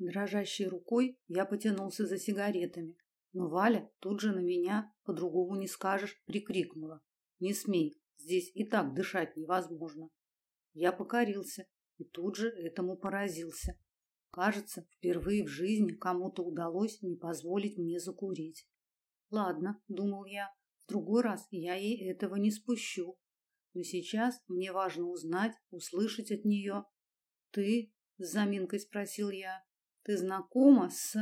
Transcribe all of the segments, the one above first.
Дрожащей рукой я потянулся за сигаретами, но Валя тут же на меня, по-другому не скажешь, прикрикнула: "Не смей, здесь и так дышать невозможно". Я покорился и тут же этому поразился. Кажется, впервые в жизни кому-то удалось не позволить мне закурить. Ладно, думал я, в другой раз я ей этого не спущу. Но сейчас мне важно узнать, услышать от нее. Ты, с заминкой спросил я, ты знакома с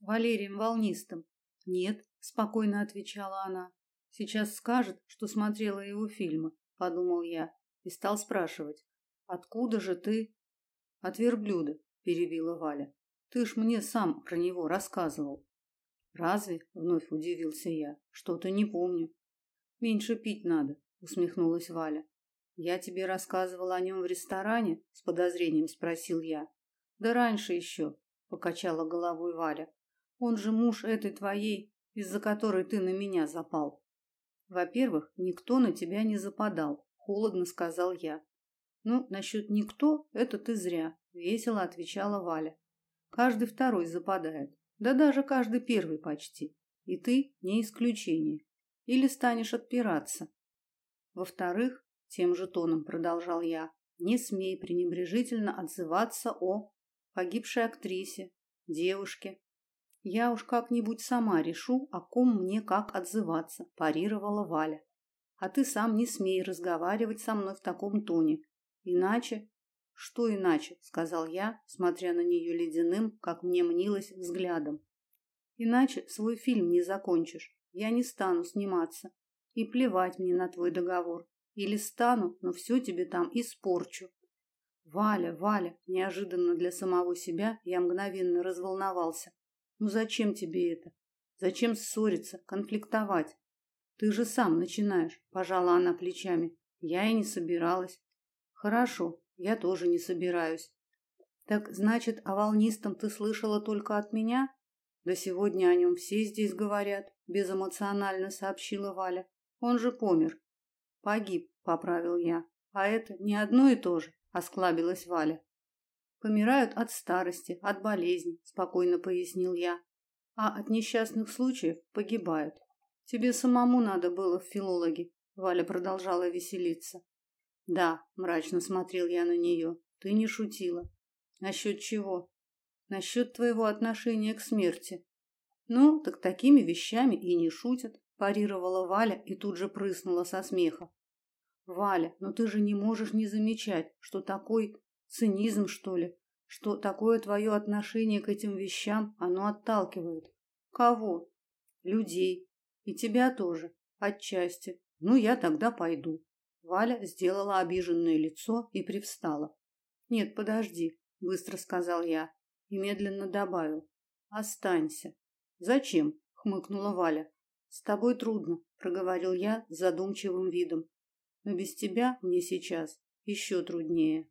Валерием Волнистым? Нет, спокойно отвечала она. Сейчас скажет, что смотрела его фильмы, подумал я и стал спрашивать: "Откуда же ты?" "От верблюда", перебила Валя. "Ты ж мне сам про него рассказывал". Разве? Вновь удивился я. Что-то не помню. Меньше пить надо, усмехнулась Валя. Я тебе рассказывала о нем в ресторане? С подозрением спросил я. Да раньше еще, покачала головой Валя. Он же муж этой твоей, из-за которой ты на меня запал. Во-первых, никто на тебя не западал, холодно сказал я. Ну, насчет никто это ты зря, весело отвечала Валя. Каждый второй западает. Да даже каждый первый почти. И ты не исключение. Или станешь отпираться. Во-вторых, тем же тоном продолжал я, не смей пренебрежительно отзываться о погибшей актрисе, девушке. Я уж как-нибудь сама решу, о ком мне как отзываться, парировала Валя. А ты сам не смей разговаривать со мной в таком тоне. Иначе что иначе, сказал я, смотря на нее ледяным, как мне мнилось, взглядом. Иначе свой фильм не закончишь. Я не стану сниматься. И плевать мне на твой договор. Или стану, но все тебе там испорчу. Валя, Валя, неожиданно для самого себя я мгновенно разволновался. Ну зачем тебе это? Зачем ссориться, конфликтовать? Ты же сам начинаешь, пожала она плечами. Я и не собиралась. Хорошо, я тоже не собираюсь. Так значит, о волнистом ты слышала только от меня? Да сегодня о нем все здесь говорят, безэмоционально сообщила Валя. Он же помер. Погиб, поправил я. А это не одно и то же, осклабилась Валя. Помирают от старости, от болезни, спокойно пояснил я. А от несчастных случаев погибают. Тебе самому надо было в филологи, Валя продолжала веселиться. Да, мрачно смотрел я на нее. Ты не шутила. Насчет чего? Насчет твоего отношения к смерти. Ну, так такими вещами и не шутят, парировала Валя и тут же прыснула со смеха. Валя, но ты же не можешь не замечать, что такой цинизм, что ли, что такое твое отношение к этим вещам, оно отталкивает. Кого? Людей. И тебя тоже, отчасти. Ну, я тогда пойду. Валя сделала обиженное лицо и привстала. "Нет, подожди", быстро сказал я и медленно добавил: "Останься". "Зачем?" хмыкнула Валя. "С тобой трудно", проговорил я с задумчивым видом. "Но без тебя мне сейчас еще труднее".